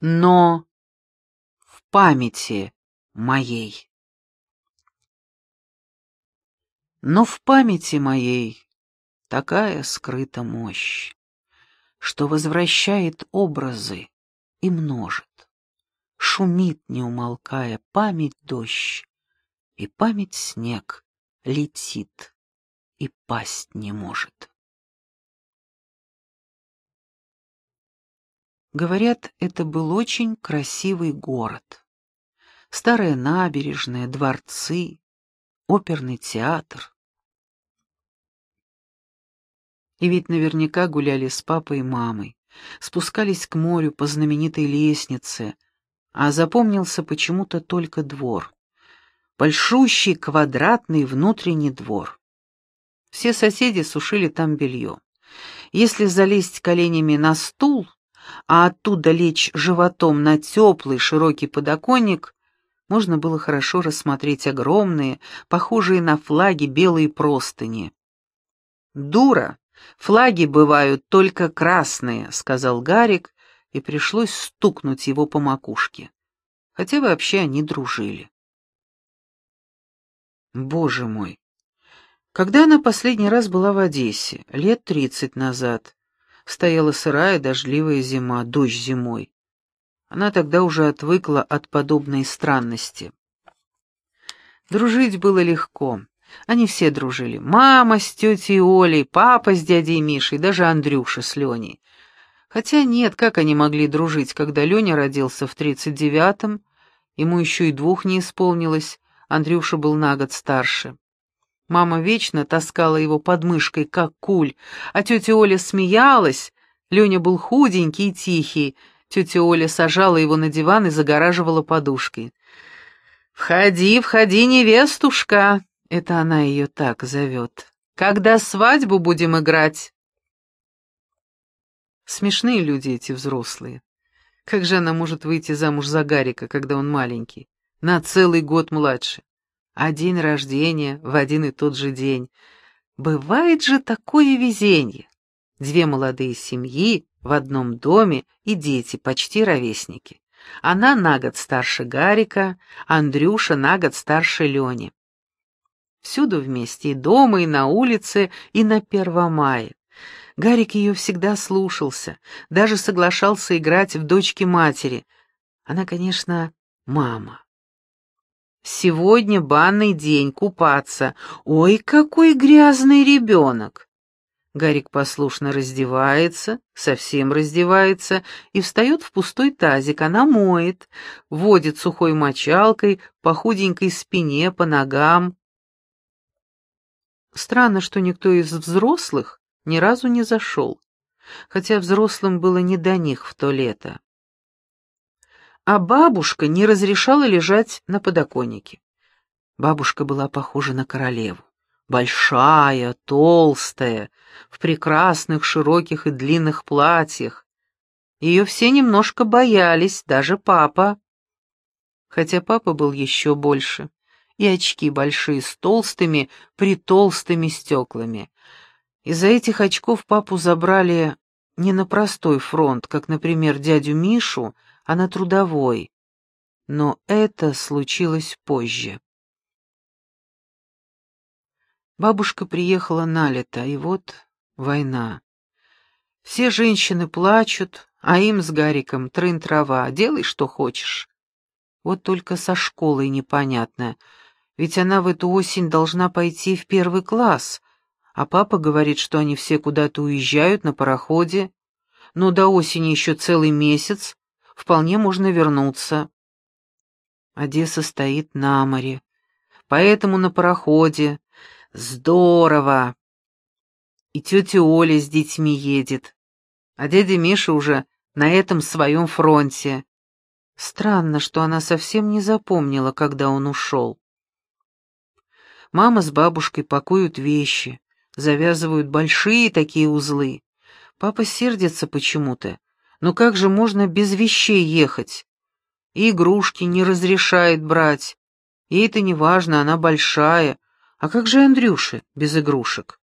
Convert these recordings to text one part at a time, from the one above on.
но в памяти моей. Но в памяти моей такая скрыта мощь, что возвращает образы и множит. Шумит, не умолкая, память дождь, и память снег летит и пасть не может. Говорят, это был очень красивый город. Старая набережная, дворцы, оперный театр. И ведь наверняка гуляли с папой и мамой, спускались к морю по знаменитой лестнице, а запомнился почему-то только двор. Большущий квадратный внутренний двор. Все соседи сушили там белье. Если залезть коленями на стул, а оттуда лечь животом на теплый широкий подоконник, можно было хорошо рассмотреть огромные, похожие на флаги белые простыни. «Дура! Флаги бывают только красные», — сказал Гарик, и пришлось стукнуть его по макушке. Хотя вообще они дружили. Боже мой! Когда она последний раз была в Одессе? Лет тридцать назад. Стояла сырая дождливая зима, дождь зимой. Она тогда уже отвыкла от подобной странности. Дружить было легко. Они все дружили. Мама с тетей Олей, папа с дядей Мишей, даже Андрюша с Леней. Хотя нет, как они могли дружить, когда Леня родился в тридцать девятом, ему еще и двух не исполнилось, Андрюша был на год старше. Мама вечно таскала его под мышкой, как куль, а тетя Оля смеялась. Леня был худенький и тихий. Тетя Оля сажала его на диван и загораживала подушкой. «Входи, входи, невестушка!» Это она ее так зовет. «Когда свадьбу будем играть?» Смешные люди эти взрослые. Как же она может выйти замуж за Гарика, когда он маленький? На целый год младше а день рождения в один и тот же день. Бывает же такое везенье. Две молодые семьи в одном доме и дети, почти ровесники. Она на год старше Гарика, Андрюша на год старше Лени. Всюду вместе, и дома, и на улице, и на Первомае. Гарик ее всегда слушался, даже соглашался играть в дочки матери. Она, конечно, мама. Сегодня банный день, купаться. Ой, какой грязный ребенок!» Гарик послушно раздевается, совсем раздевается, и встает в пустой тазик. Она моет, водит сухой мочалкой по худенькой спине, по ногам. Странно, что никто из взрослых ни разу не зашел, хотя взрослым было не до них в то лето а бабушка не разрешала лежать на подоконнике. Бабушка была похожа на королеву. Большая, толстая, в прекрасных широких и длинных платьях. Ее все немножко боялись, даже папа. Хотя папа был еще больше, и очки большие с толстыми, притолстыми стеклами. Из-за этих очков папу забрали не на простой фронт, как, например, дядю Мишу, а на трудовой. Но это случилось позже. Бабушка приехала на лето, и вот война. Все женщины плачут, а им с Гариком трын-трава, делай, что хочешь. Вот только со школой непонятно, ведь она в эту осень должна пойти в первый класс, а папа говорит, что они все куда-то уезжают на пароходе, но до осени еще целый месяц, вполне можно вернуться. Одесса стоит на море, поэтому на пароходе. Здорово! И тетя Оля с детьми едет, а дядя Миша уже на этом своем фронте. Странно, что она совсем не запомнила, когда он ушел. Мама с бабушкой пакуют вещи, завязывают большие такие узлы. Папа сердится почему-то, но как же можно без вещей ехать? И игрушки не разрешает брать. Ей это не важно, она большая. А как же Андрюша без игрушек?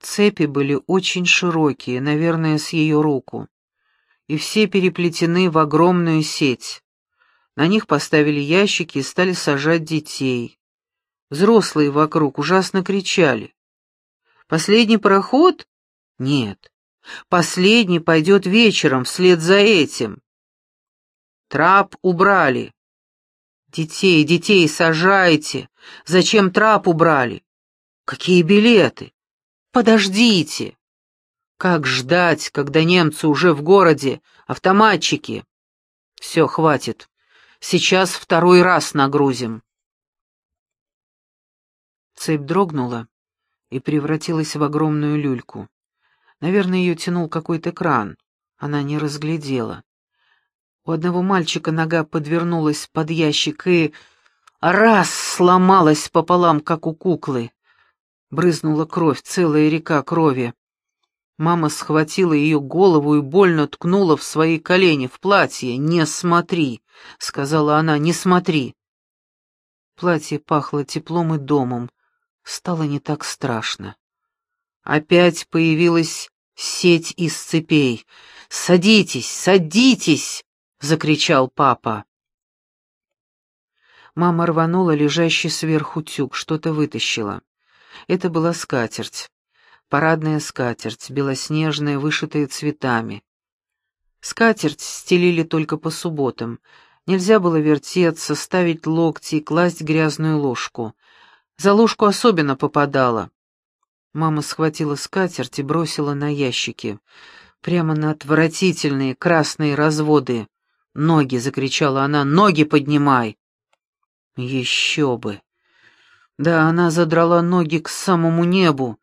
Цепи были очень широкие, наверное, с ее руку. и все переплетены в огромную сеть. На них поставили ящики и стали сажать детей. Взрослые вокруг ужасно кричали. «Последний пароход? Нет. Последний пойдет вечером вслед за этим». Трап убрали. Детей, детей сажайте. Зачем трап убрали? Какие билеты? Подождите. Как ждать, когда немцы уже в городе, автоматчики? Все, хватит. Сейчас второй раз нагрузим. Цепь дрогнула и превратилась в огромную люльку. Наверное, ее тянул какой-то кран. Она не разглядела. У одного мальчика нога подвернулась под ящик и... Раз сломалась пополам, как у куклы. Брызнула кровь, целая река крови. Мама схватила ее голову и больно ткнула в свои колени в платье. «Не смотри!» — сказала она, — «не смотри!» Платье пахло теплом и домом. Стало не так страшно. Опять появилась сеть из цепей. «Садитесь, садитесь!» — закричал папа. Мама рванула лежащий сверху тюк, что-то вытащила. Это была скатерть. Парадная скатерть, белоснежная, вышитая цветами. Скатерть стелили только по субботам. Нельзя было вертеться, ставить локти и класть грязную ложку. За ложку особенно попадала. Мама схватила скатерть и бросила на ящики. Прямо на отвратительные красные разводы. «Ноги!» — закричала она. «Ноги поднимай!» «Еще бы!» Да, она задрала ноги к самому небу.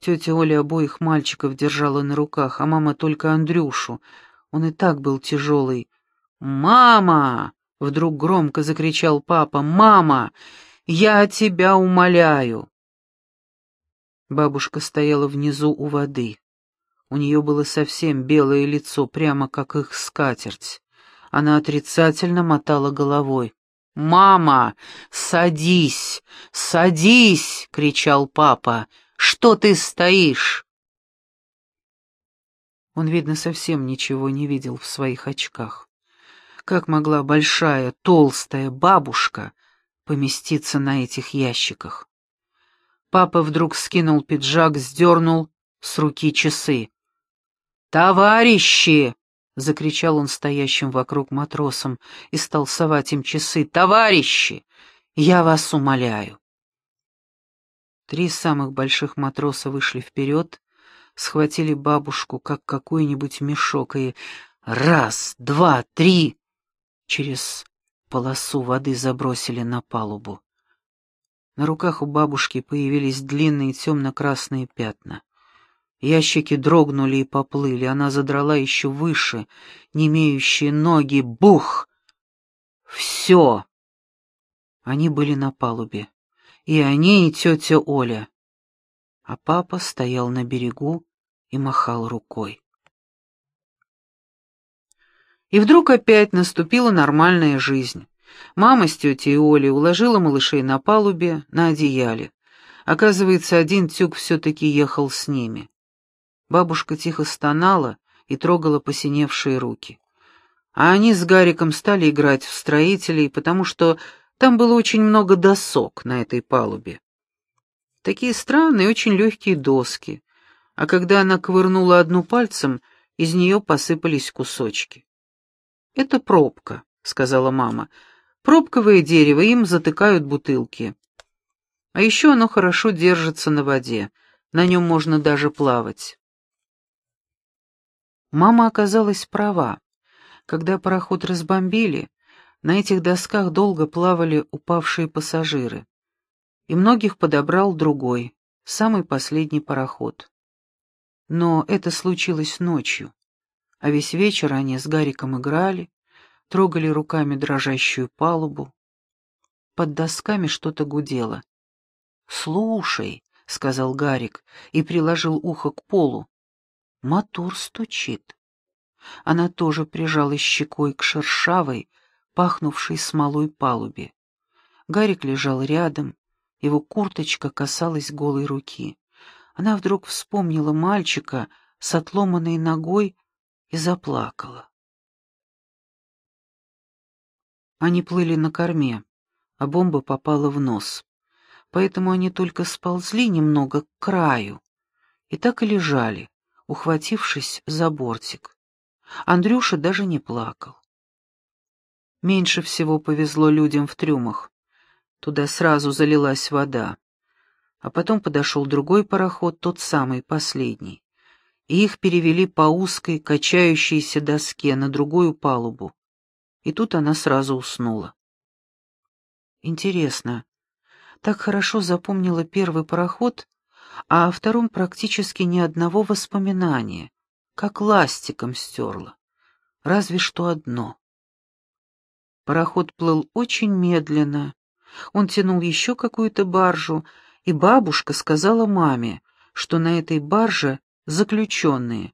Тетя Оля обоих мальчиков держала на руках, а мама только Андрюшу. Он и так был тяжелый. «Мама!» — вдруг громко закричал папа. «Мама! Я тебя умоляю!» Бабушка стояла внизу у воды. У нее было совсем белое лицо, прямо как их скатерть. Она отрицательно мотала головой. «Мама, садись, садись!» — кричал папа. «Что ты стоишь?» Он, видно, совсем ничего не видел в своих очках. Как могла большая, толстая бабушка поместиться на этих ящиках? Папа вдруг скинул пиджак, сдернул с руки часы. «Товарищи!» — закричал он стоящим вокруг матросам и стал совать им часы. «Товарищи, я вас умоляю!» Три самых больших матроса вышли вперед, схватили бабушку, как какой-нибудь мешок, и раз, два, три через полосу воды забросили на палубу. На руках у бабушки появились длинные темно-красные пятна. Ящики дрогнули и поплыли, она задрала еще выше, не имеющие ноги. Бух! Все! Они были на палубе. И они, и тетя Оля. А папа стоял на берегу и махал рукой. И вдруг опять наступила нормальная жизнь. Мама с тетей Олей уложила малышей на палубе, на одеяле. Оказывается, один тюк все-таки ехал с ними. Бабушка тихо стонала и трогала посиневшие руки. А они с Гариком стали играть в строителей, потому что там было очень много досок на этой палубе. Такие странные, очень легкие доски. А когда она ковырнула одну пальцем, из нее посыпались кусочки. «Это пробка», — сказала мама. «Пробковое дерево, им затыкают бутылки. А еще оно хорошо держится на воде, на нем можно даже плавать». Мама оказалась права. Когда пароход разбомбили, на этих досках долго плавали упавшие пассажиры. И многих подобрал другой, самый последний пароход. Но это случилось ночью, а весь вечер они с Гариком играли, трогали руками дрожащую палубу. Под досками что-то гудело. «Слушай», — сказал Гарик и приложил ухо к полу, Мотор стучит. Она тоже прижалась щекой к шершавой, пахнувшей смолой палубе. Гарик лежал рядом, его курточка касалась голой руки. Она вдруг вспомнила мальчика с отломанной ногой и заплакала. Они плыли на корме, а бомба попала в нос. Поэтому они только сползли немного к краю и так и лежали, ухватившись за бортик. Андрюша даже не плакал. Меньше всего повезло людям в трюмах. Туда сразу залилась вода. А потом подошел другой пароход, тот самый, последний. И их перевели по узкой, качающейся доске на другую палубу. И тут она сразу уснула. Интересно, так хорошо запомнила первый пароход, а о втором практически ни одного воспоминания, как ластиком стерла. Разве что одно. Пароход плыл очень медленно. Он тянул еще какую-то баржу, и бабушка сказала маме, что на этой барже заключенные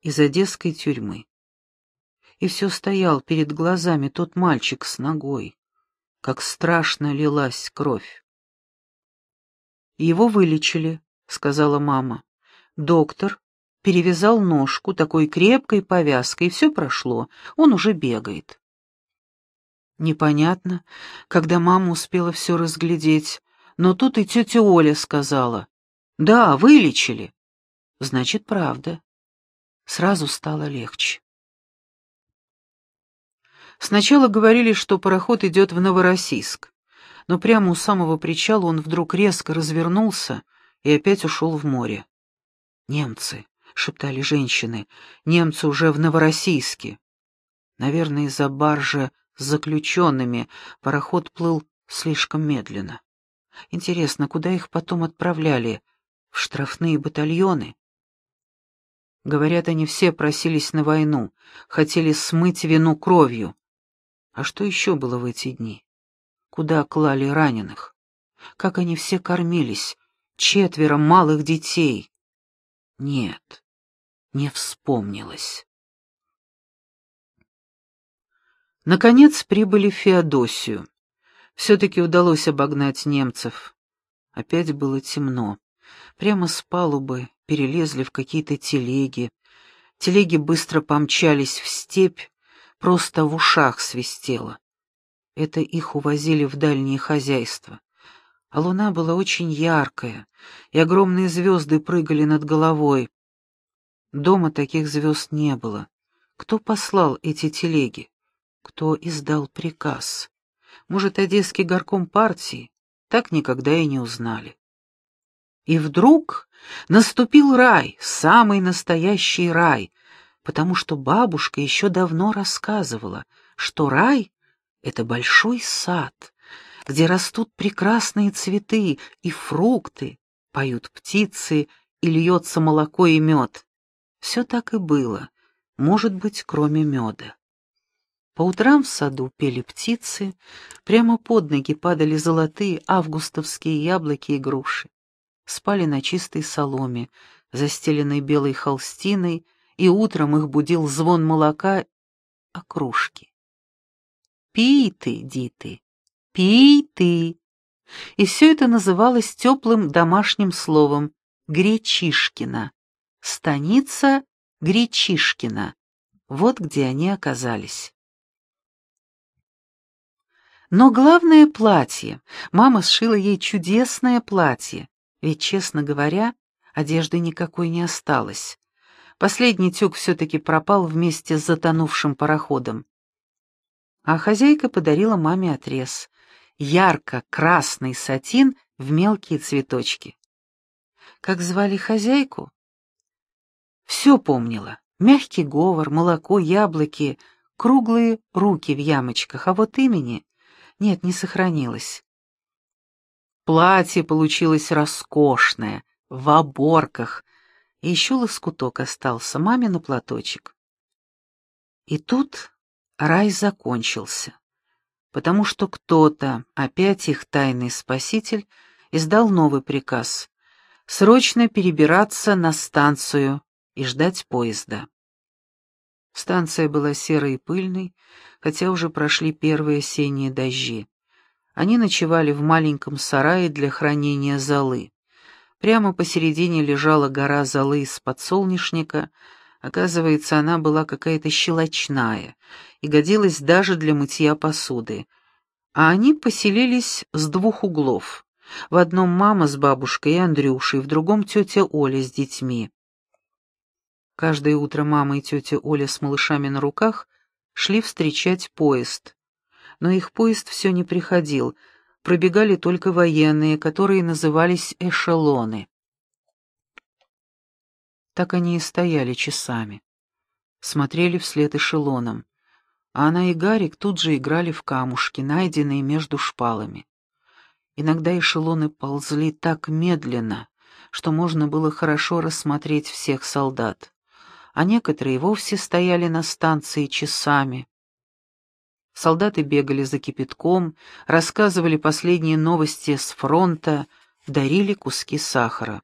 из одесской тюрьмы. И все стоял перед глазами тот мальчик с ногой, как страшно лилась кровь. «Его вылечили», — сказала мама. «Доктор перевязал ножку такой крепкой повязкой, и все прошло, он уже бегает». Непонятно, когда мама успела все разглядеть, но тут и тетя Оля сказала. «Да, вылечили». Значит, правда. Сразу стало легче. Сначала говорили, что пароход идет в Новороссийск, но прямо у самого причала он вдруг резко развернулся и опять ушел в море. «Немцы», — шептали женщины, — «немцы уже в Новороссийске». Наверное, из-за баржи с заключенными пароход плыл слишком медленно. Интересно, куда их потом отправляли? В штрафные батальоны? Говорят, они все просились на войну, хотели смыть вину кровью. А что еще было в эти дни? Куда клали раненых? Как они все кормились? Четверо малых детей. Нет, не вспомнилось. Наконец прибыли в Феодосию. Все-таки удалось обогнать немцев. Опять было темно. Прямо с палубы перелезли в какие-то телеги. Телеги быстро помчались в степь, просто в ушах свистело. Это их увозили в дальние хозяйства. А луна была очень яркая, и огромные звезды прыгали над головой. Дома таких звезд не было. Кто послал эти телеги? кто издал приказ. Может, Одесский горком партии? Так никогда и не узнали. И вдруг наступил рай, самый настоящий рай, потому что бабушка еще давно рассказывала, что рай — это большой сад, где растут прекрасные цветы и фрукты, поют птицы и льется молоко и мед. Все так и было, может быть, кроме меда. По утрам в саду пели птицы, прямо под ноги падали золотые августовские яблоки и груши. Спали на чистой соломе, застеленной белой холстиной, и утром их будил звон молока о кружке. «Пей ты, диты, пей ты!» И все это называлось теплым домашним словом «Гречишкина». Станица Гречишкина. Вот где они оказались. Но главное — платье. Мама сшила ей чудесное платье. Ведь, честно говоря, одежды никакой не осталось. Последний тюк все-таки пропал вместе с затонувшим пароходом. А хозяйка подарила маме отрез. Ярко-красный сатин в мелкие цветочки. Как звали хозяйку? Все помнила. Мягкий говор, молоко, яблоки, круглые руки в ямочках, а вот имени нет, не сохранилось. Платье получилось роскошное, в оборках, и еще лоскуток остался, мамин платочек. И тут рай закончился, потому что кто-то, опять их тайный спаситель, издал новый приказ — срочно перебираться на станцию и ждать поезда. Станция была серой и пыльной, хотя уже прошли первые осенние дожди. Они ночевали в маленьком сарае для хранения золы. Прямо посередине лежала гора золы из подсолнечника, Оказывается, она была какая-то щелочная и годилась даже для мытья посуды. А они поселились с двух углов. В одном мама с бабушкой и Андрюшей, в другом тетя Оля с детьми. Каждое утро мама и тетя Оля с малышами на руках шли встречать поезд. Но их поезд все не приходил, пробегали только военные, которые назывались эшелоны. Так они и стояли часами. Смотрели вслед эшелонам. А она и Гарик тут же играли в камушки, найденные между шпалами. Иногда эшелоны ползли так медленно, что можно было хорошо рассмотреть всех солдат, а некоторые вовсе стояли на станции часами. Солдаты бегали за кипятком, рассказывали последние новости с фронта, дарили куски сахара.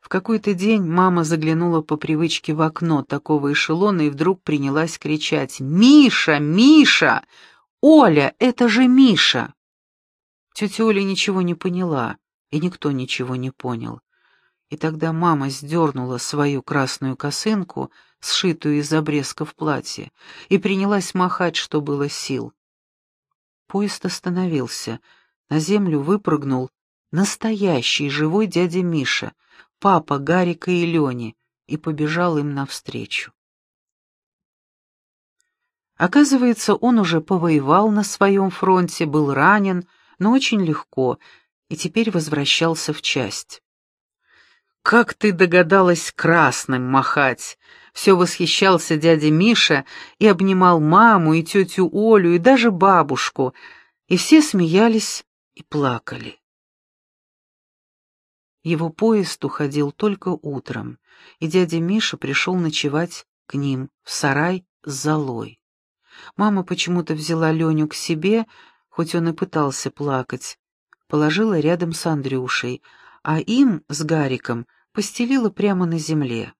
В какой-то день мама заглянула по привычке в окно такого эшелона и вдруг принялась кричать «Миша! Миша! Оля, это же Миша!» Тетя Оля ничего не поняла, и никто ничего не понял. И тогда мама сдернула свою красную косынку, сшитую из обрезков платья, и принялась махать, что было сил. Поезд остановился. На землю выпрыгнул настоящий живой дядя Миша, папа Гарика и Лени, и побежал им навстречу. Оказывается, он уже повоевал на своем фронте, был ранен, но очень легко, и теперь возвращался в часть. «Как ты догадалась красным махать?» Все восхищался дядя Миша и обнимал маму и тетю Олю и даже бабушку, и все смеялись и плакали. Его поезд уходил только утром, и дядя Миша пришел ночевать к ним в сарай с золой. Мама почему-то взяла Леню к себе, хоть он и пытался плакать, положила рядом с Андрюшей, а им с Гариком постелила прямо на земле.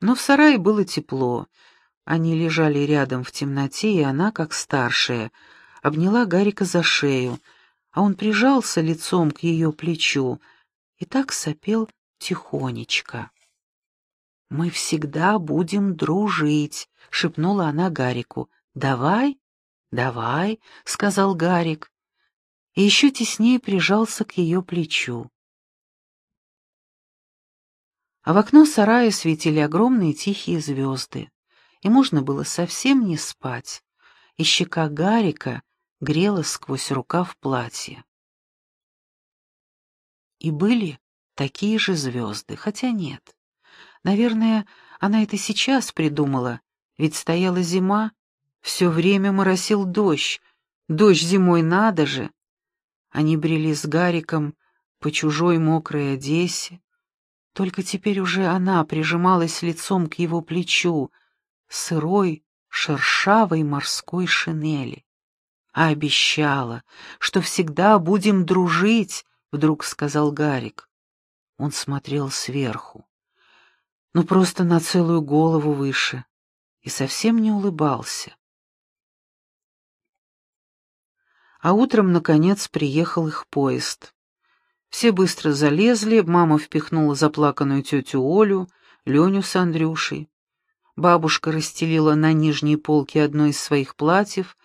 Но в сарае было тепло. Они лежали рядом в темноте, и она, как старшая, обняла Гарика за шею, а он прижался лицом к ее плечу, и так сопел тихонечко. «Мы всегда будем дружить», — шепнула она Гарику. «Давай, давай», — сказал Гарик, и еще теснее прижался к ее плечу. А в окно сарая светили огромные тихие звезды, и можно было совсем не спать, и щека Гарика грела сквозь рукав платья. И были такие же звезды, хотя нет. Наверное, она это сейчас придумала, ведь стояла зима, все время моросил дождь, дождь зимой надо же. Они брели с Гариком по чужой мокрой Одессе, только теперь уже она прижималась лицом к его плечу, сырой, шершавой морской шинели. А обещала, что всегда будем дружить, — вдруг сказал Гарик. Он смотрел сверху, ну просто на целую голову выше, и совсем не улыбался. А утром, наконец, приехал их поезд. Все быстро залезли, мама впихнула заплаканную тетю Олю, Леню с Андрюшей. Бабушка расстелила на нижней полке одно из своих платьев.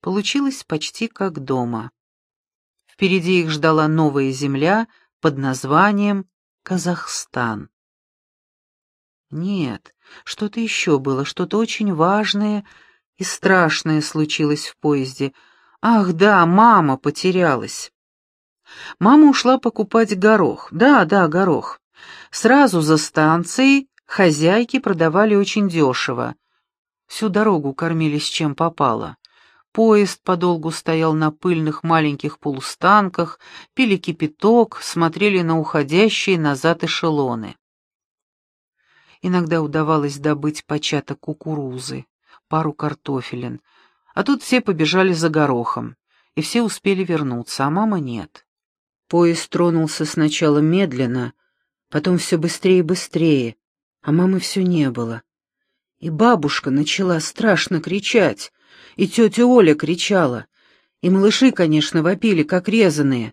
Получилось почти как дома. Впереди их ждала новая земля под названием Казахстан. Нет, что-то еще было, что-то очень важное и страшное случилось в поезде. Ах да, мама потерялась. Мама ушла покупать горох. Да, да, горох. Сразу за станцией хозяйки продавали очень дешево. Всю дорогу кормились чем попало. Поезд подолгу стоял на пыльных маленьких полустанках, пили кипяток, смотрели на уходящие назад эшелоны. Иногда удавалось добыть початок кукурузы, пару картофелин, а тут все побежали за горохом, и все успели вернуться, а мама нет. Поезд тронулся сначала медленно, потом все быстрее и быстрее, а мамы все не было. И бабушка начала страшно кричать, и тетя Оля кричала, и малыши, конечно, вопили, как резаные,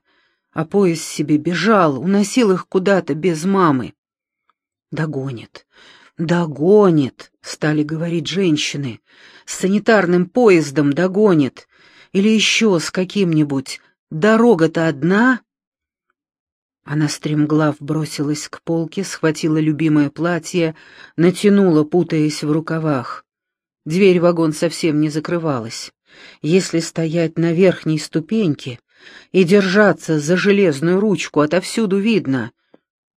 а поезд себе бежал, уносил их куда-то без мамы. Догонит, «Догонит», — стали говорить женщины. «С санитарным поездом догонит. Или еще с каким-нибудь. Дорога-то одна». Она стремглав бросилась к полке, схватила любимое платье, натянула, путаясь в рукавах. Дверь вагон совсем не закрывалась. Если стоять на верхней ступеньке и держаться за железную ручку, отовсюду видно.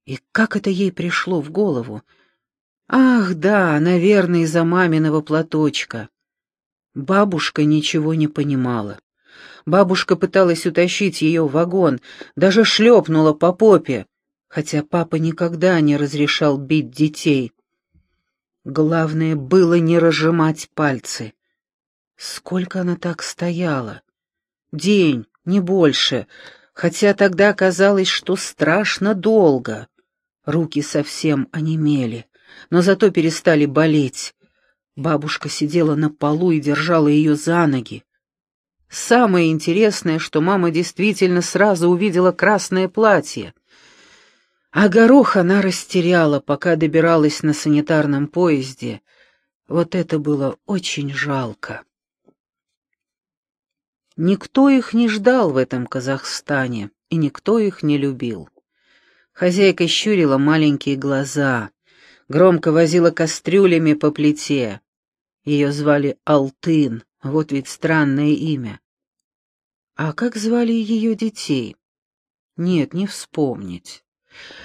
И как это ей пришло в голову? Ах, да, наверное, из-за маминого платочка. Бабушка ничего не понимала. Бабушка пыталась утащить ее в вагон, даже шлепнула по попе, хотя папа никогда не разрешал бить детей. Главное было не разжимать пальцы. Сколько она так стояла? День, не больше, хотя тогда казалось, что страшно долго. Руки совсем онемели, но зато перестали болеть. Бабушка сидела на полу и держала ее за ноги. Самое интересное, что мама действительно сразу увидела красное платье. А горох она растеряла, пока добиралась на санитарном поезде. Вот это было очень жалко. Никто их не ждал в этом Казахстане, и никто их не любил. Хозяйка щурила маленькие глаза, громко возила кастрюлями по плите. Ее звали Алтын, вот ведь странное имя. А как звали ее детей? Нет, не вспомнить.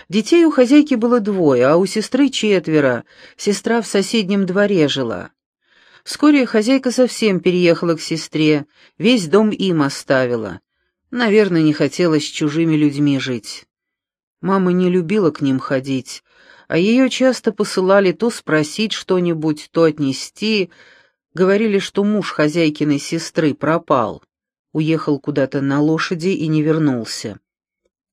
Детей у хозяйки было двое, а у сестры четверо. Сестра в соседнем дворе жила. Вскоре хозяйка совсем переехала к сестре, весь дом им оставила. Наверное, не хотела с чужими людьми жить. Мама не любила к ним ходить, а ее часто посылали то спросить что-нибудь, то отнести, Говорили, что муж хозяйкиной сестры пропал, уехал куда-то на лошади и не вернулся.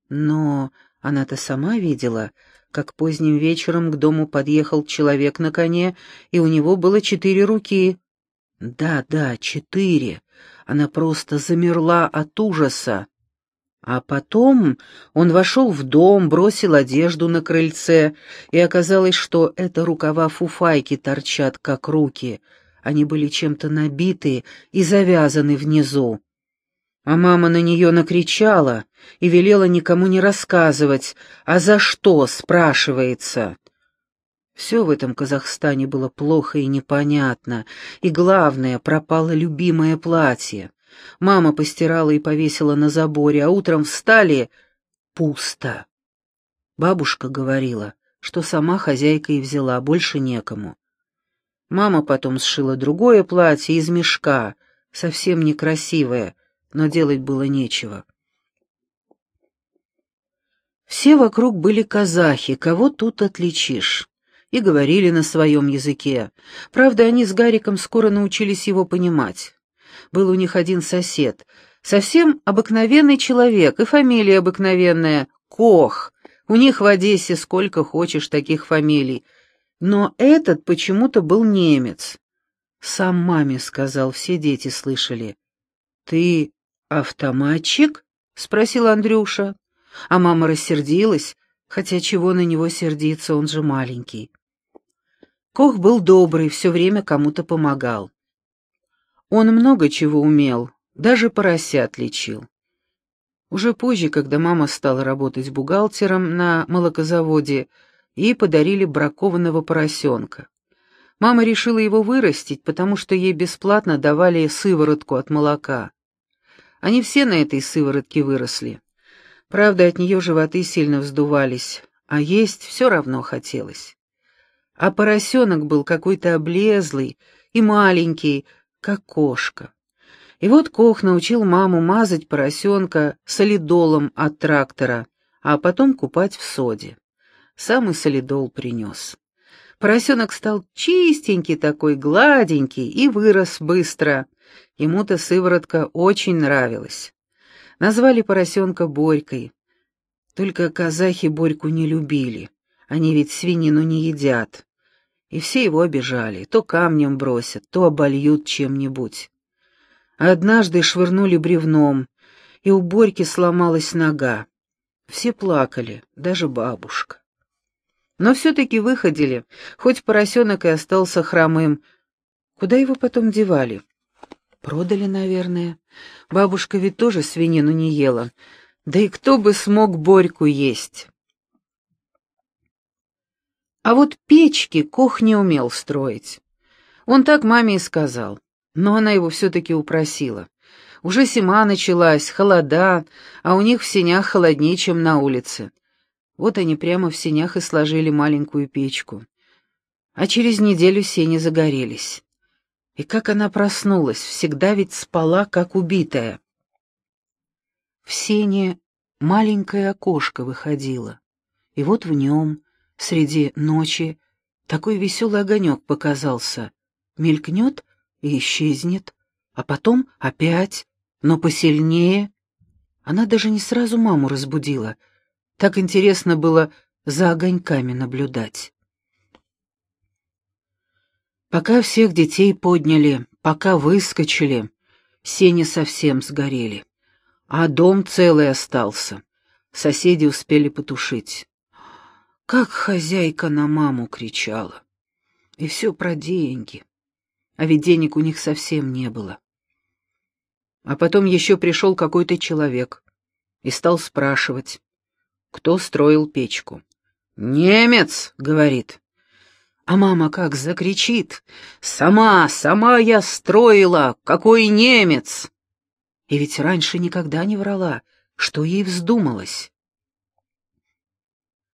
Но она-то сама видела, как поздним вечером к дому подъехал человек на коне, и у него было четыре руки. Да, да, четыре. Она просто замерла от ужаса. А потом он вошел в дом, бросил одежду на крыльце, и оказалось, что это рукава фуфайки торчат, как руки — они были чем-то набиты и завязаны внизу. А мама на нее накричала и велела никому не рассказывать, а за что, спрашивается. Все в этом Казахстане было плохо и непонятно, и главное, пропало любимое платье. Мама постирала и повесила на заборе, а утром встали — пусто. Бабушка говорила, что сама хозяйка и взяла, больше некому. Мама потом сшила другое платье из мешка, совсем некрасивое, но делать было нечего. Все вокруг были казахи, кого тут отличишь, и говорили на своем языке. Правда, они с Гариком скоро научились его понимать. Был у них один сосед, совсем обыкновенный человек, и фамилия обыкновенная — Кох. У них в Одессе сколько хочешь таких фамилий — но этот почему-то был немец. Сам маме сказал, все дети слышали. «Ты автоматчик?» — спросил Андрюша. А мама рассердилась, хотя чего на него сердиться, он же маленький. Кох был добрый, все время кому-то помогал. Он много чего умел, даже поросят лечил. Уже позже, когда мама стала работать бухгалтером на молокозаводе, Ей подарили бракованного поросенка. Мама решила его вырастить, потому что ей бесплатно давали сыворотку от молока. Они все на этой сыворотке выросли. Правда, от нее животы сильно вздувались, а есть все равно хотелось. А поросенок был какой-то облезлый и маленький, как кошка. И вот Кох научил маму мазать поросенка солидолом от трактора, а потом купать в соде. Самый солидол принес. Поросенок стал чистенький такой, гладенький и вырос быстро. Ему-то сыворотка очень нравилась. Назвали поросенка Борькой. Только казахи Борьку не любили. Они ведь свинину не едят. И все его обижали. То камнем бросят, то обольют чем-нибудь. однажды швырнули бревном, и у Борьки сломалась нога. Все плакали, даже бабушка. Но все-таки выходили, хоть поросенок и остался хромым. Куда его потом девали? Продали, наверное. Бабушка ведь тоже свинину не ела. Да и кто бы смог Борьку есть? А вот печки Кох не умел строить. Он так маме и сказал, но она его все-таки упросила. Уже зима началась, холода, а у них в сенях холоднее, чем на улице. Вот они прямо в сенях и сложили маленькую печку. А через неделю сени загорелись. И как она проснулась, всегда ведь спала, как убитая. В сене маленькое окошко выходило, и вот в нем, среди ночи, такой веселый огонек показался. Мелькнет и исчезнет, а потом опять, но посильнее. Она даже не сразу маму разбудила. Так интересно было за огоньками наблюдать. Пока всех детей подняли, пока выскочили, сени совсем сгорели. А дом целый остался. Соседи успели потушить. Как хозяйка на маму кричала. И все про деньги. А ведь денег у них совсем не было. А потом еще пришел какой-то человек и стал спрашивать, кто строил печку. «Немец!» — говорит. А мама как закричит. «Сама, сама я строила! Какой немец!» И ведь раньше никогда не врала, что ей вздумалось.